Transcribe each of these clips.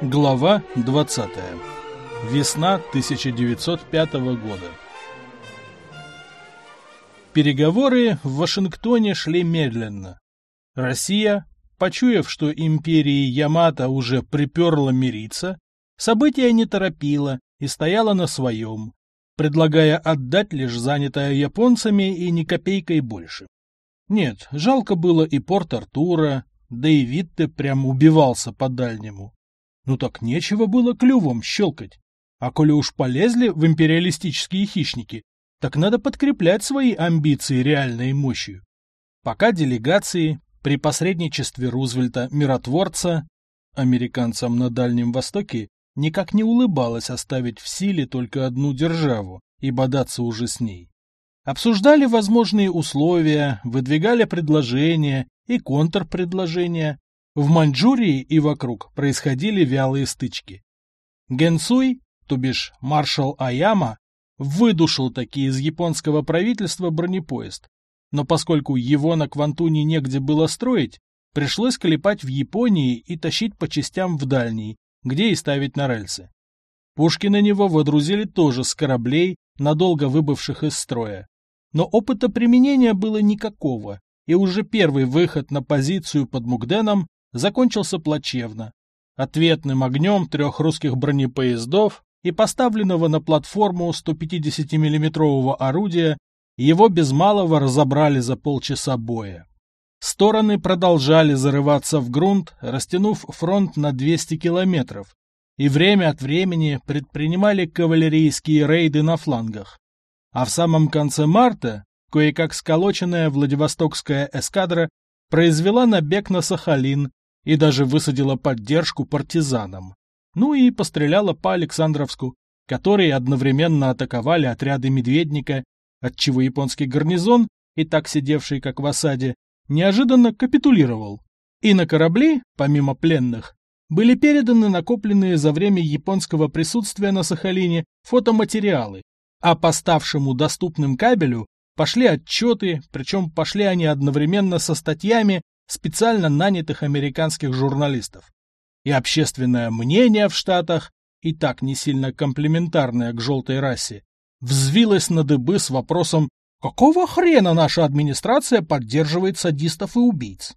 Глава 20. Весна 1905 года. Переговоры в Вашингтоне шли медленно. Россия, почуяв, что империи Ямато уже приперла мириться, события не торопила и стояла на своем, предлагая отдать лишь занятое японцами и ни копейкой больше. Нет, жалко было и порт Артура, да и Витте прям убивался по-дальнему. Ну так нечего было клювом щелкать. А коли уж полезли в империалистические хищники, так надо подкреплять свои амбиции реальной мощью. Пока делегации при посредничестве Рузвельта миротворца американцам на Дальнем Востоке никак не улыбалось оставить в силе только одну державу и бодаться уже с ней. Обсуждали возможные условия, выдвигали предложения и контрпредложения, в Маньчжурии и вокруг происходили вялые стычки. Генсуй, то бишь маршал Аяма, выдушил таки из японского правительства бронепоезд, но поскольку его на Квантуне негде было строить, пришлось клепать в Японии и тащить по частям в дальний, где и ставить на рельсы. Пушки на него водрузили тоже с кораблей, надолго выбывших из строя. Но опыта применения было никакого, и уже первый выход на позицию под Мугденом закончился плачевно. Ответным огнем трех русских бронепоездов и поставленного на платформу 150 миллиметрового орудия его без малого разобрали за полчаса боя. Стороны продолжали зарываться в грунт, растянув фронт на 200 километров, и время от времени предпринимали кавалерийские рейды на флангах. А в самом конце марта кое-как сколоченная Владивостокская эскадра произвела набег на Сахалин и даже высадила поддержку партизанам. Ну и постреляла по Александровску, которые одновременно атаковали отряды Медведника, отчего японский гарнизон, и так сидевший как в осаде, неожиданно капитулировал. И на корабли, помимо пленных, были переданы накопленные за время японского присутствия на Сахалине фотоматериалы, а по ставшему доступным кабелю пошли отчеты, причем пошли они одновременно со статьями специально нанятых американских журналистов. И общественное мнение в Штатах, и так не сильно комплементарное к желтой расе, взвилось на дыбы с вопросом «Какого хрена наша администрация поддерживает садистов и убийц?»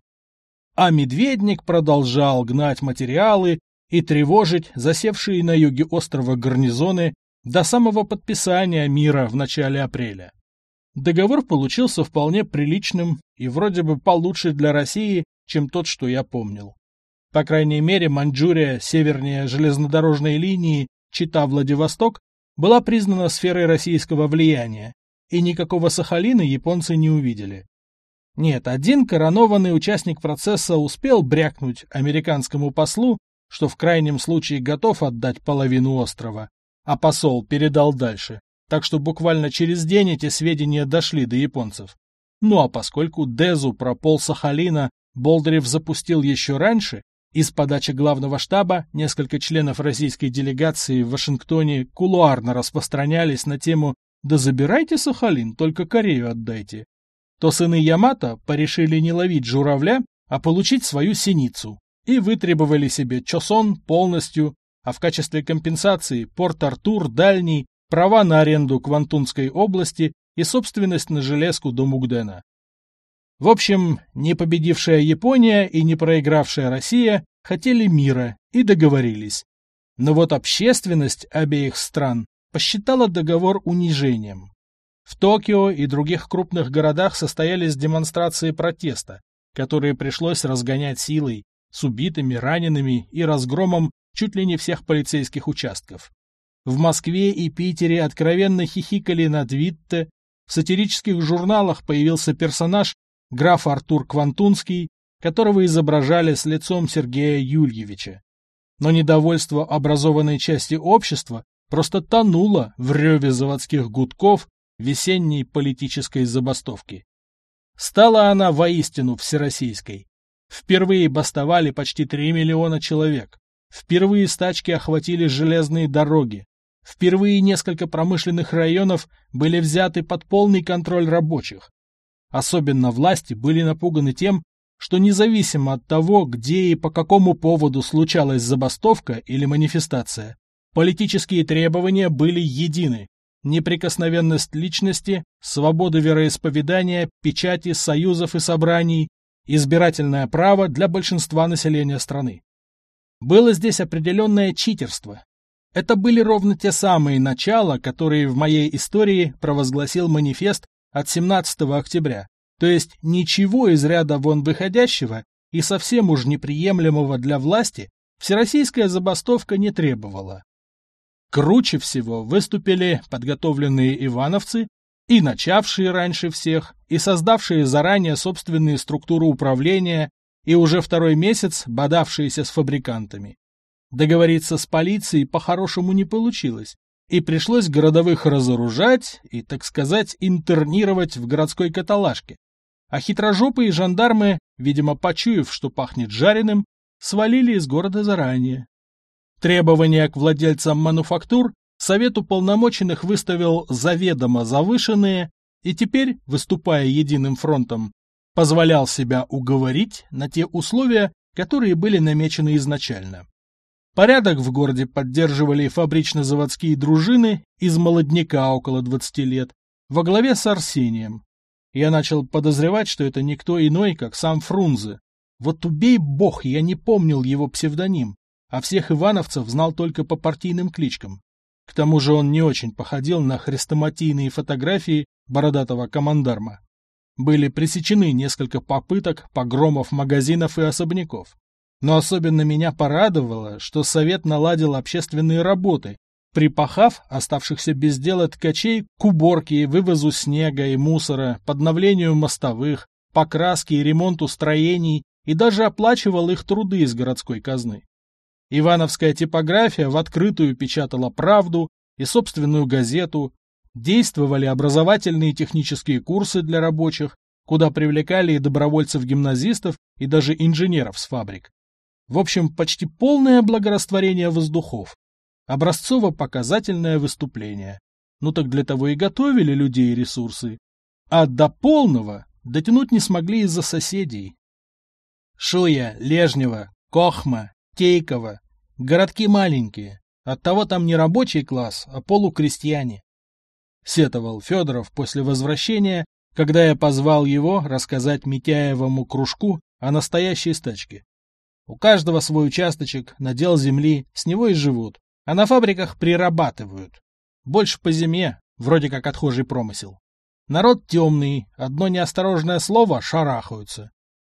А Медведник продолжал гнать материалы и тревожить засевшие на юге острова гарнизоны до самого подписания мира в начале апреля. Договор получился вполне приличным и вроде бы получше для России, чем тот, что я помнил. По крайней мере, Маньчжурия, севернее железнодорожной линии Чита-Владивосток, была признана сферой российского влияния, и никакого Сахалина японцы не увидели. Нет, один коронованный участник процесса успел брякнуть американскому послу, что в крайнем случае готов отдать половину острова, а посол передал дальше так что буквально через день эти сведения дошли до японцев. Ну а поскольку Дезу про пол Сахалина Болдырев запустил еще раньше, из подачи главного штаба несколько членов российской делегации в Вашингтоне кулуарно распространялись на тему «Да забирайте Сахалин, только Корею отдайте», то сыны Ямато порешили не ловить журавля, а получить свою синицу и вытребовали себе Чосон полностью, а в качестве компенсации Порт-Артур, Дальний права на аренду Квантунской области и собственность на железку до Мугдена. В общем, не победившая Япония и не проигравшая Россия хотели мира и договорились. Но вот общественность обеих стран посчитала договор унижением. В Токио и других крупных городах состоялись демонстрации протеста, которые пришлось разгонять силой, с убитыми, ранеными и разгромом чуть ли не всех полицейских участков. В Москве и Питере откровенно хихикали над Витте, сатирических журналах появился персонаж граф Артур Квантунский, которого изображали с лицом Сергея Юльевича. Но недовольство образованной части общества просто тонуло в реве заводских гудков весенней политической забастовки. Стала она воистину всероссийской. Впервые бастовали почти 3 миллиона человек. Впервые стачки охватили железные дороги. Впервые несколько промышленных районов были взяты под полный контроль рабочих. Особенно власти были напуганы тем, что независимо от того, где и по какому поводу случалась забастовка или манифестация, политические требования были едины. Неприкосновенность личности, свобода вероисповедания, печати, союзов и собраний, избирательное право для большинства населения страны. Было здесь определенное читерство. Это были ровно те самые начала, которые в моей истории провозгласил манифест от 17 октября, то есть ничего из ряда вон выходящего и совсем уж неприемлемого для власти всероссийская забастовка не требовала. Круче всего выступили подготовленные ивановцы и начавшие раньше всех, и создавшие заранее собственные структуры управления, и уже второй месяц бодавшиеся с фабрикантами. Договориться с полицией по-хорошему не получилось, и пришлось городовых разоружать и, так сказать, интернировать в городской каталажке. А хитрожопые жандармы, видимо, почуяв, что пахнет жареным, свалили из города заранее. Требования к владельцам мануфактур Совет уполномоченных выставил заведомо завышенные и теперь, выступая единым фронтом, позволял себя уговорить на те условия, которые были намечены изначально. Порядок в городе поддерживали фабрично-заводские дружины из молодняка около 20 лет, во главе с Арсением. Я начал подозревать, что это никто иной, как сам Фрунзе. Вот убей бог, я не помнил его псевдоним, а всех ивановцев знал только по партийным кличкам. К тому же он не очень походил на хрестоматийные фотографии бородатого командарма. Были пресечены несколько попыток погромов магазинов и особняков. Но особенно меня порадовало, что Совет наладил общественные работы, припахав оставшихся без дела ткачей к уборке и вывозу снега и мусора, подновлению мостовых, покраске и ремонту строений и даже оплачивал их труды из городской казны. Ивановская типография в открытую печатала правду и собственную газету, действовали образовательные технические курсы для рабочих, куда привлекали и добровольцев-гимназистов, и даже инженеров с фабрик. В общем, почти полное благорастворение воздухов. Образцово-показательное выступление. Ну так для того и готовили людей и ресурсы. А до полного дотянуть не смогли из-за соседей. Шуя, Лежнева, Кохма, Тейково. Городки маленькие. Оттого там не рабочий класс, а полукрестьяне. Сетовал Федоров после возвращения, когда я позвал его рассказать Митяевому кружку о настоящей стачке. У каждого свой участочек, надел земли, с него и живут. А на фабриках прирабатывают. Больше по зиме, вроде как отхожий промысел. Народ темный, одно неосторожное слово — шарахаются.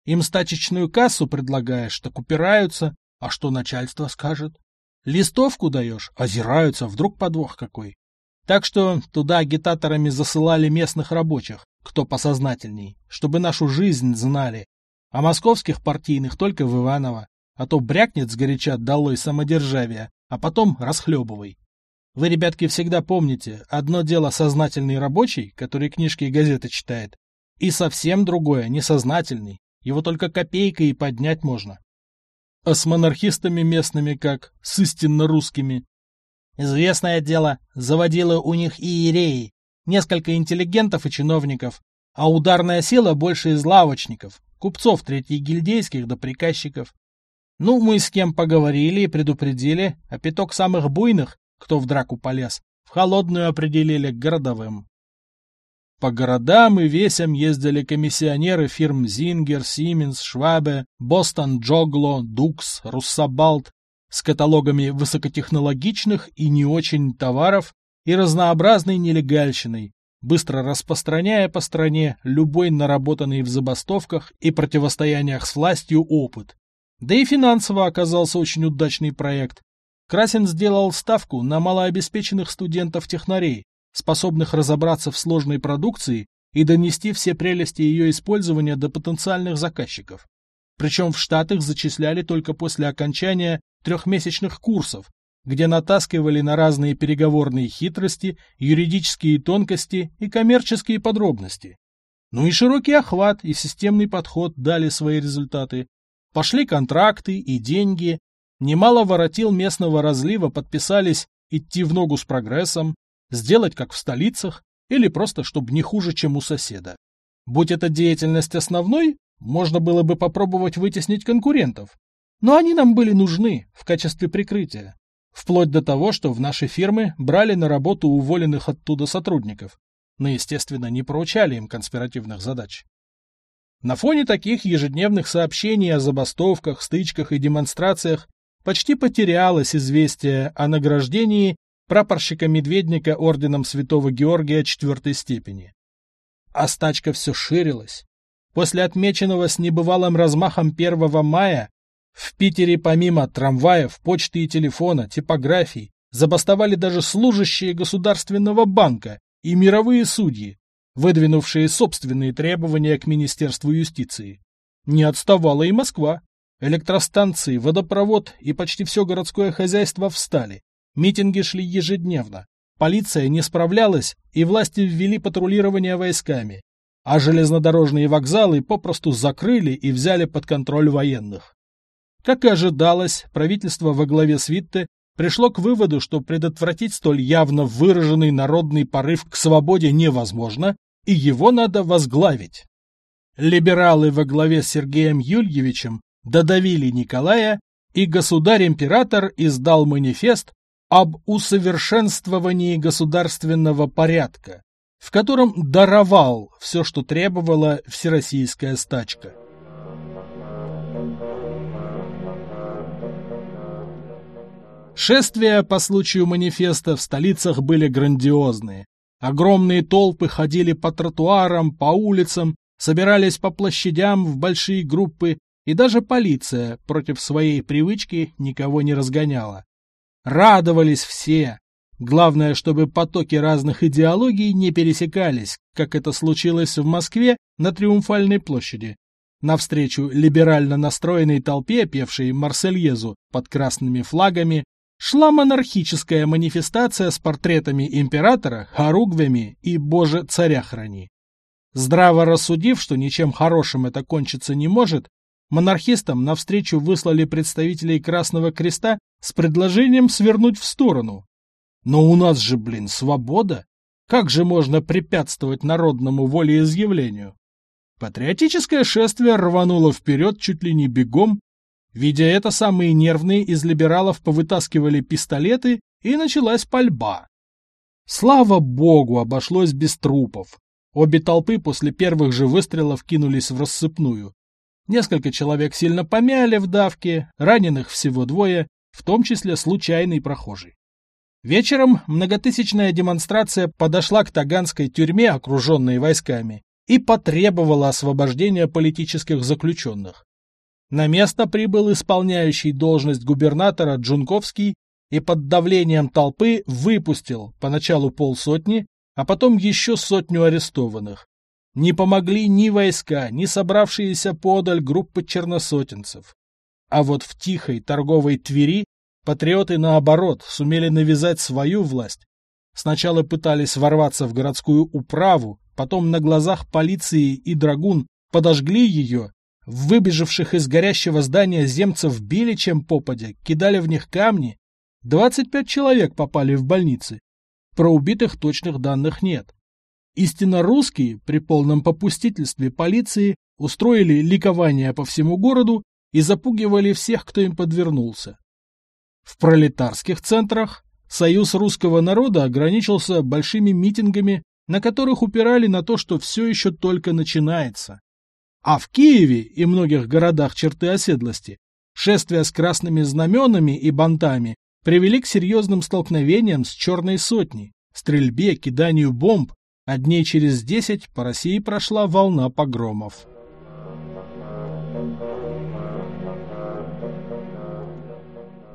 Им стачечную кассу предлагаешь, так упираются, а что начальство скажет? Листовку даешь, озираются, вдруг подвох какой. Так что туда агитаторами засылали местных рабочих, кто посознательней, чтобы нашу жизнь знали, а московских партийных только в Иваново, а то брякнет сгоряча долой самодержавия, а потом расхлебывай. Вы, ребятки, всегда помните, одно дело сознательный рабочий, который книжки и газеты читает, и совсем другое несознательный, его только копейкой и поднять можно. А с монархистами местными как, с истинно русскими? Известное дело, заводила у них иереи, несколько интеллигентов и чиновников, а ударная сила больше из лавочников, купцов третьегильдейских до приказчиков. Ну, мы с кем поговорили и предупредили, а пяток самых буйных, кто в драку полез, в холодную определили к городовым. По городам и весям ездили комиссионеры фирм Зингер, Сименс, Швабе, Бостон, Джогло, Дукс, Руссабалт с каталогами высокотехнологичных и не очень товаров и разнообразной нелегальщиной, быстро распространяя по стране любой наработанный в забастовках и противостояниях с властью опыт. Да и финансово оказался очень удачный проект. Красин сделал ставку на малообеспеченных студентов-технарей, способных разобраться в сложной продукции и донести все прелести ее использования до потенциальных заказчиков. Причем в Штатах зачисляли только после окончания трехмесячных курсов, где натаскивали на разные переговорные хитрости, юридические тонкости и коммерческие подробности. Ну и широкий охват и системный подход дали свои результаты. Пошли контракты и деньги, немало воротил местного разлива подписались идти в ногу с прогрессом, сделать как в столицах, или просто чтобы не хуже, чем у соседа. Будь эта деятельность основной, Можно было бы попробовать вытеснить конкурентов. Но они нам были нужны в качестве прикрытия. Вплоть до того, что в наши фирмы брали на работу уволенных оттуда сотрудников, но, естественно, не поручали им конспиративных задач. На фоне таких ежедневных сообщений о забастовках, стычках и демонстрациях почти потерялось известие о награждении прапорщика Медведника орденом Святого Георгия четвертой степени. А стачка все ширилась. После отмеченного с небывалым размахом 1 мая в Питере помимо трамваев, почты и телефона, типографий, забастовали даже служащие Государственного банка и мировые судьи, выдвинувшие собственные требования к Министерству юстиции. Не отставала и Москва. Электростанции, водопровод и почти все городское хозяйство встали. Митинги шли ежедневно. Полиция не справлялась, и власти ввели патрулирование войсками. А железнодорожные вокзалы попросту закрыли и взяли под контроль военных. Как и ожидалось, правительство во главе с Витте пришло к выводу, что предотвратить столь явно выраженный народный порыв к свободе невозможно, и его надо возглавить. Либералы во главе с Сергеем Юльевичем додавили Николая, и государь-император издал манифест об усовершенствовании государственного порядка, в котором даровал все, что требовала всероссийская стачка. Шествия по случаю манифеста в столицах были грандиозные. Огромные толпы ходили по тротуарам, по улицам, собирались по площадям в большие группы, и даже полиция против своей привычки никого не разгоняла. Радовались все. Главное, чтобы потоки разных идеологий не пересекались, как это случилось в Москве на Триумфальной площади. Навстречу либерально настроенной толпе, певшей Марсельезу под красными флагами, шла монархическая манифестация с портретами императора, хоругвями и «Боже, царя храни». Здраво рассудив, что ничем хорошим это кончиться не может, монархистам навстречу выслали представителей Красного Креста с предложением свернуть в сторону. Но у нас же, блин, свобода! Как же можно препятствовать народному волеизъявлению? Патриотическое шествие рвануло вперед чуть ли не бегом, Видя это, самые нервные из либералов повытаскивали пистолеты, и началась пальба. Слава богу, обошлось без трупов. Обе толпы после первых же выстрелов кинулись в рассыпную. Несколько человек сильно помяли в давке, раненых всего двое, в том числе случайный прохожий. Вечером многотысячная демонстрация подошла к Таганской тюрьме, окруженной войсками, и потребовала освобождения политических заключенных. На место прибыл исполняющий должность губернатора Джунковский и под давлением толпы выпустил поначалу полсотни, а потом еще сотню арестованных. Не помогли ни войска, ни собравшиеся подаль группы черносотенцев. А вот в тихой торговой Твери патриоты, наоборот, сумели навязать свою власть. Сначала пытались ворваться в городскую управу, потом на глазах полиции и драгун подожгли ее Выбежавших из горящего здания земцев били чем попадя, кидали в них камни. 25 человек попали в больницы. Про убитых точных данных нет. Истинно русские при полном попустительстве полиции устроили ликование по всему городу и запугивали всех, кто им подвернулся. В пролетарских центрах Союз русского народа ограничился большими митингами, на которых упирали на то, что все еще только начинается. А в Киеве и многих городах черты оседлости шествия с красными знаменами и бантами привели к серьезным столкновениям с черной сотней, стрельбе, киданию бомб, а дней через десять по России прошла волна погромов.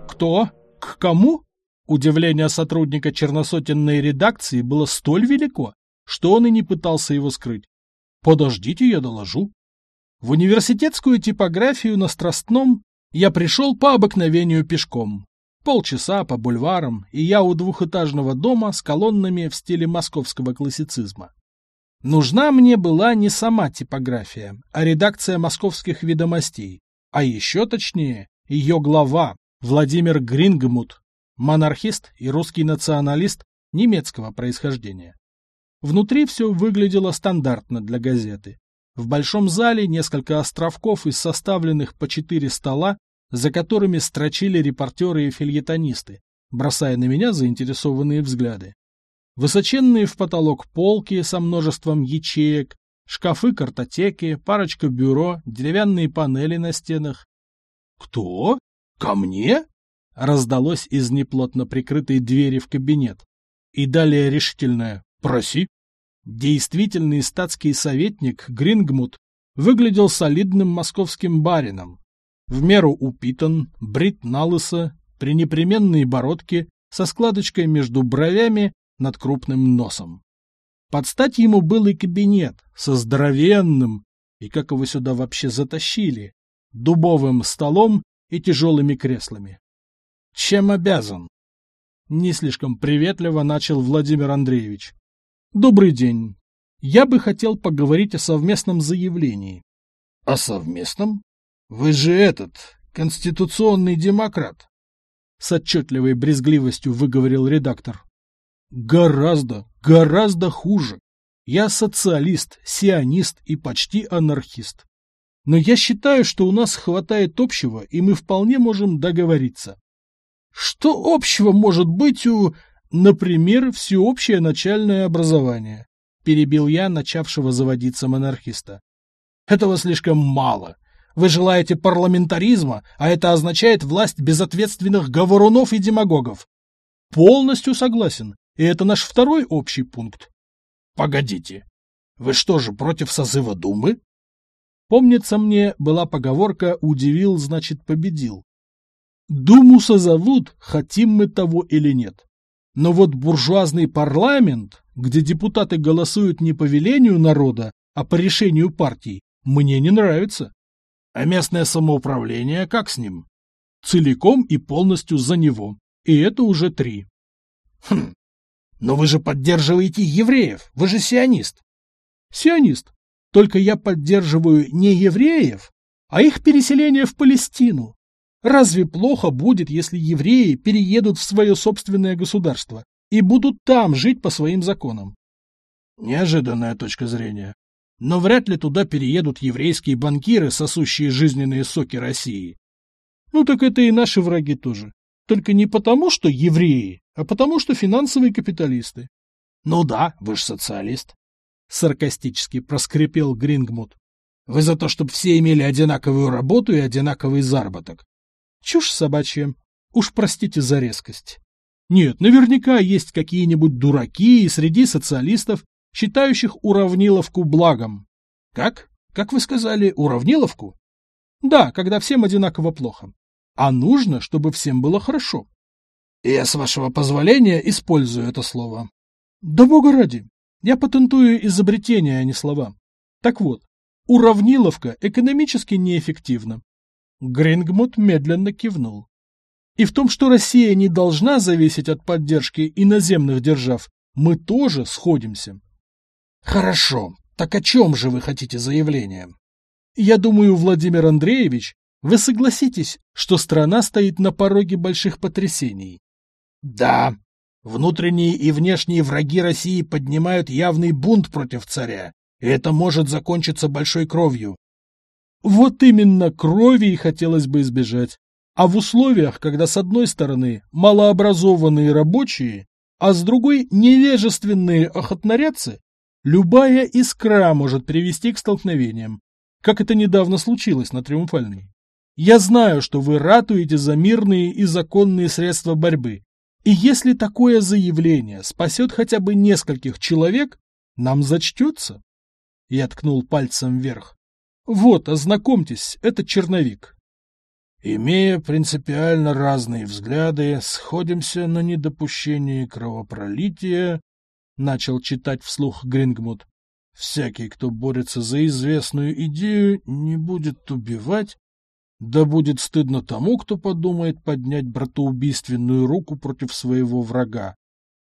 Кто? К кому? Удивление сотрудника черносотенной редакции было столь велико, что он и не пытался его скрыть. «Подождите, я доложу». В университетскую типографию на Страстном я пришел по обыкновению пешком. Полчаса по бульварам, и я у двухэтажного дома с колоннами в стиле московского классицизма. Нужна мне была не сама типография, а редакция московских ведомостей, а еще точнее, ее глава Владимир Грингмут, монархист и русский националист немецкого происхождения. Внутри все выглядело стандартно для газеты. В большом зале несколько островков из составленных по четыре стола, за которыми строчили репортеры и фильетонисты, бросая на меня заинтересованные взгляды. Высоченные в потолок полки со множеством ячеек, шкафы-картотеки, парочка бюро, деревянные панели на стенах. «Кто? Ко мне?» — раздалось из неплотно прикрытой двери в кабинет. И далее решительное «Проси». Действительный статский советник Грингмут выглядел солидным московским барином. В меру упитан, брит на лысо, при непременной бородке, со складочкой между бровями над крупным носом. Под стать ему был и кабинет со здоровенным, и как его сюда вообще затащили, дубовым столом и тяжелыми креслами. Чем обязан? Не слишком приветливо начал Владимир Андреевич. Добрый день. Я бы хотел поговорить о совместном заявлении. О совместном? Вы же этот, конституционный демократ. С отчетливой брезгливостью выговорил редактор. Гораздо, гораздо хуже. Я социалист, сионист и почти анархист. Но я считаю, что у нас хватает общего, и мы вполне можем договориться. Что общего может быть у, например, всеобщее начальное образование? Перебил я начавшего заводиться монархиста. Этого слишком мало. Вы желаете парламентаризма, а это означает власть безответственных говорунов и демагогов. Полностью согласен. И это наш второй общий пункт. Погодите, вы что же, против созыва Думы? Помнится мне, была поговорка «удивил, значит победил». Думу созовут, хотим мы того или нет. Но вот буржуазный парламент, где депутаты голосуют не по велению народа, а по решению партий, мне не нравится. А местное самоуправление как с ним? Целиком и полностью за него. И это уже три. Хм, но вы же поддерживаете евреев, вы же сионист. Сионист. Только я поддерживаю не евреев, а их переселение в Палестину. Разве плохо будет, если евреи переедут в свое собственное государство и будут там жить по своим законам? Неожиданная точка зрения. Но вряд ли туда переедут еврейские банкиры, сосущие жизненные соки России. Ну так это и наши враги тоже. Только не потому, что евреи, а потому, что финансовые капиталисты. — Ну да, вы же социалист. — саркастически проскрипел Грингмут. — Вы за то, чтобы все имели одинаковую работу и одинаковый заработок. — Чушь собачья. Уж простите за резкость. Нет, наверняка есть какие-нибудь дураки и среди социалистов, считающих уравниловку благом. Как? Как вы сказали, уравниловку? Да, когда всем одинаково плохо а нужно, чтобы всем было хорошо. Я, с вашего позволения, использую это слово. Да бога ради, я патентую изобретения, а не слова. Так вот, уравниловка экономически неэффективна. Грингмут медленно кивнул. И в том, что Россия не должна зависеть от поддержки иноземных держав, мы тоже сходимся. Хорошо, так о чем же вы хотите заявление? Я думаю, Владимир Андреевич, вы согласитесь, что страна стоит на пороге больших потрясений? Да, внутренние и внешние враги России поднимают явный бунт против царя, и это может закончиться большой кровью. Вот именно крови и хотелось бы избежать. А в условиях, когда с одной стороны малообразованные рабочие, а с другой невежественные охотнорядцы, любая искра может привести к столкновениям, как это недавно случилось на Триумфальной. Я знаю, что вы ратуете за мирные и законные средства борьбы. И если такое заявление спасет хотя бы нескольких человек, нам зачтется. Я ткнул пальцем вверх. Вот, ознакомьтесь, это черновик. Имея принципиально разные взгляды, сходимся на недопущении кровопролития, начал читать вслух Грингмут. Всякий, кто борется за известную идею, не будет убивать, да будет стыдно тому, кто подумает поднять братоубийственную руку против своего врага.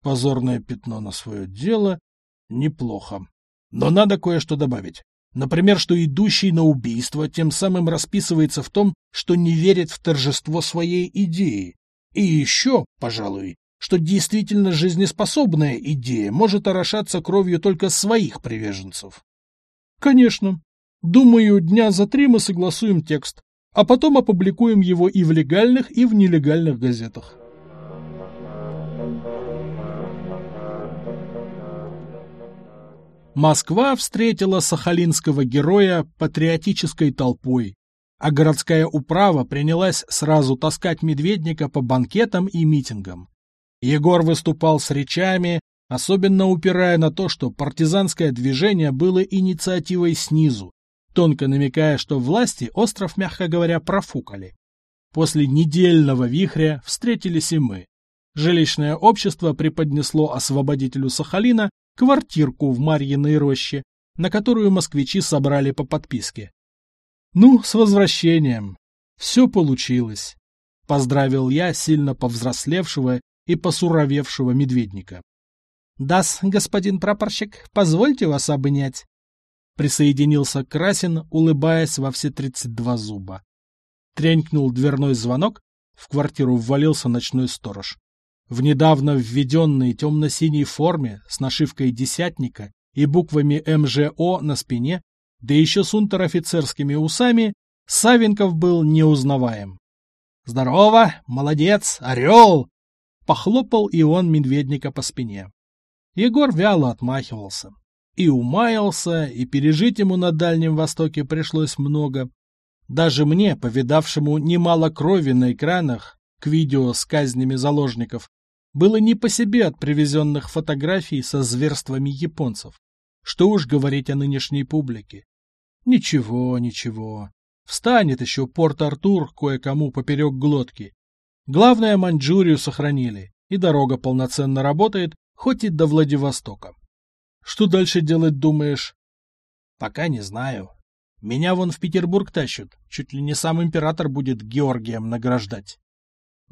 Позорное пятно на свое дело — неплохо. Но надо кое-что добавить. Например, что идущий на убийство тем самым расписывается в том, что не верит в торжество своей идеи. И еще, пожалуй, что действительно жизнеспособная идея может орошаться кровью только своих приверженцев. Конечно, Думаю, дня за три мы согласуем текст, а потом опубликуем его и в легальных, и в нелегальных газетах. Москва встретила сахалинского героя патриотической толпой, а городская управа принялась сразу таскать Медведника по банкетам и митингам. Егор выступал с речами, особенно упирая на то, что партизанское движение было инициативой снизу, тонко намекая, что власти остров, мягко говоря, профукали. После недельного вихря встретились и мы. Жилищное общество преподнесло освободителю Сахалина квартирку в Марьиной роще, на которую москвичи собрали по подписке. Ну, с возвращением. Все получилось. Поздравил я сильно повзрослевшего и посуровевшего медведника. «Дас, господин прапорщик, позвольте вас обнять», Присоединился Красин, улыбаясь во все тридцать два зуба. Тренькнул дверной звонок, в квартиру ввалился ночной сторож. В недавно введенной темно-синей форме с нашивкой десятника и буквами МЖО на спине, да еще с унтер-офицерскими усами, Савенков был неузнаваем. «Здорово! Молодец! Орел!» Похлопал и он медведника по спине. Егор вяло отмахивался. И умаялся, и пережить ему на Дальнем Востоке пришлось много. Даже мне, повидавшему немало крови на экранах, к видео с казнями заложников, было не по себе от привезенных фотографий со зверствами японцев. Что уж говорить о нынешней публике. Ничего, ничего. Встанет еще Порт-Артур кое-кому поперек глотки. Главное, Маньчжурию сохранили, и дорога полноценно работает, хоть и до Владивостока. Что дальше делать думаешь? Пока не знаю. Меня вон в Петербург тащат. Чуть ли не сам император будет Георгием награждать.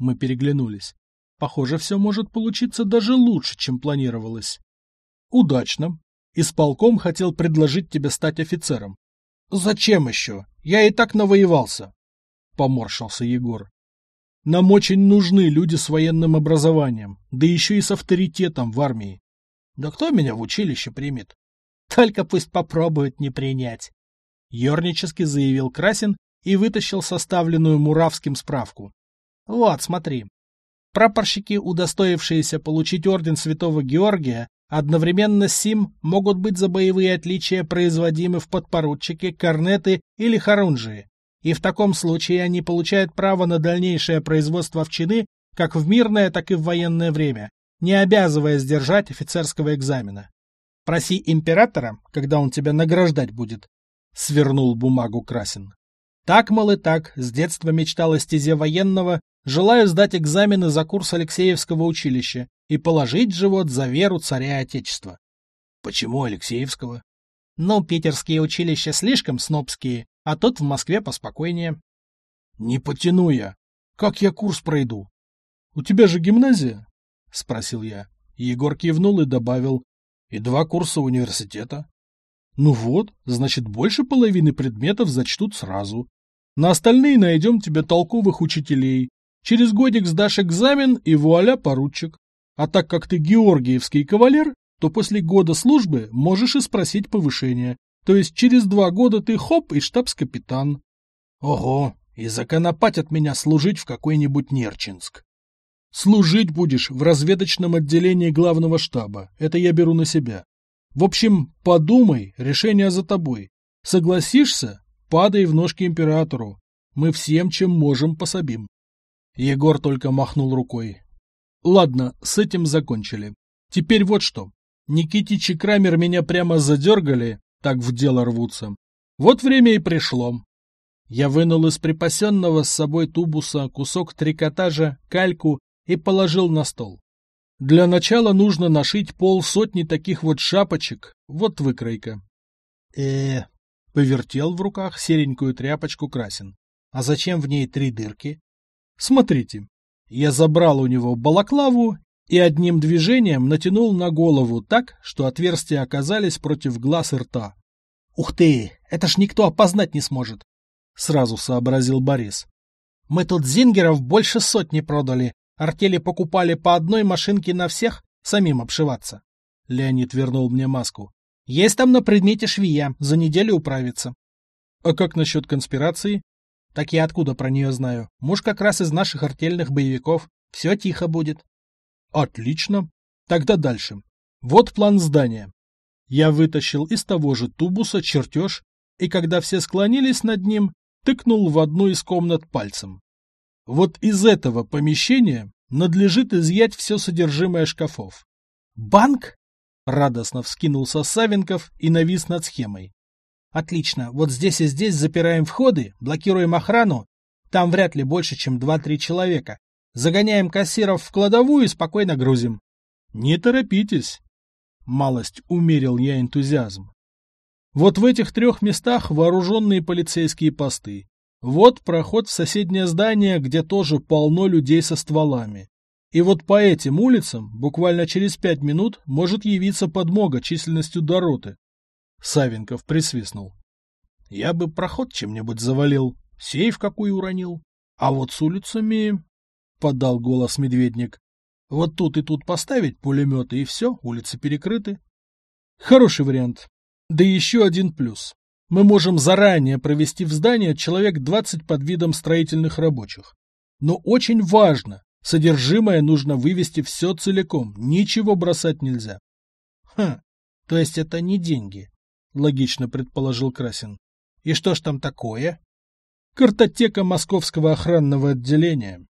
Мы переглянулись. Похоже, все может получиться даже лучше, чем планировалось. Удачно. Исполком хотел предложить тебе стать офицером. Зачем еще? Я и так навоевался. Поморщился Егор. Нам очень нужны люди с военным образованием, да еще и с авторитетом в армии. Да кто меня в училище примет? Только пусть попробует не принять. Ёрнически заявил Красин и вытащил составленную Муравским справку. Вот, смотри. Прапорщики, удостоившиеся получить орден Святого Георгия, одновременно с сим могут быть за боевые отличия производимы в подпоручике, корнеты или хорунжии, и в таком случае они получают право на дальнейшее производство в чины как в мирное, так и в военное время, не обязывая сдержать офицерского экзамена. Проси императора, когда он тебя награждать будет, — свернул бумагу Красин. Так, мол, и так, с детства мечтал о стезе военного, желаю сдать экзамены за курс Алексеевского училища и положить живот за веру царя Отечества. Почему Алексеевского? Ну, питерские училища слишком снобские, а тут в Москве поспокойнее. Не потяну я. Как я курс пройду? У тебя же гимназия? — спросил я. Егор кивнул и добавил. «И два курса университета». «Ну вот, значит, больше половины предметов зачтут сразу. На остальные найдем тебе толковых учителей. Через годик сдашь экзамен и вуаля, поручик. А так как ты георгиевский кавалер, то после года службы можешь и спросить повышение. То есть через два года ты хоп и штабс-капитан. Ого, и законопатят меня служить в какой-нибудь Нерчинск. Служить будешь в разведочном отделении главного штаба. Это я беру на себя. В общем, подумай, решение за тобой. Согласишься? Падай в ножки императору. Мы всем, чем можем, пособим. Егор только махнул рукой. Ладно, с этим закончили. Теперь вот что. Никитич и Крамер меня прямо задергали, так в дело рвутся. Вот время и пришло. Я вынул из припасенного с собой тубуса кусок трикотажа, кальку и положил на стол. Для начала нужно нашить полсотни таких вот шапочек, вот выкройка. э повертел в руках серенькую тряпочку Красин. А зачем в ней три дырки? Смотрите, я забрал у него балаклаву и одним движением натянул на голову так, что отверстия оказались против глаз и рта. «Ух ты, это ж никто опознать не сможет!» — сразу сообразил Борис. «Мы тут зингеров больше сотни продали, Артели покупали по одной машинке на всех, самим обшиваться. Леонид вернул мне маску. Есть там на предмете швея, за неделю управится. А как насчет конспирации? Так я откуда про нее знаю? Муж как раз из наших артельных боевиков. Все тихо будет. Отлично. Тогда дальше. Вот план здания. Я вытащил из того же тубуса чертеж, и когда все склонились над ним, тыкнул в одну из комнат пальцем. Вот из этого помещения надлежит изъять все содержимое шкафов. «Банк?» — радостно вскинулся Савенков и навис над схемой. «Отлично, вот здесь и здесь запираем входы, блокируем охрану. Там вряд ли больше, чем два-три человека. Загоняем кассиров в кладовую и спокойно грузим». «Не торопитесь!» Малость умерил я энтузиазм. Вот в этих трех местах вооруженные полицейские посты. Вот проход в соседнее здание, где тоже полно людей со стволами. И вот по этим улицам буквально через пять минут может явиться подмога численностью до роты. Савенков присвистнул. Я бы проход чем-нибудь завалил, сейф какой уронил. А вот с улицами... Подал голос медведник. Вот тут и тут поставить пулеметы, и все, улицы перекрыты. Хороший вариант. Да еще один плюс. Мы можем заранее провести в здание человек 20 под видом строительных рабочих. Но очень важно, содержимое нужно вывести все целиком, ничего бросать нельзя. Хм, то есть это не деньги, логично предположил Красин. И что ж там такое? Картотека московского охранного отделения.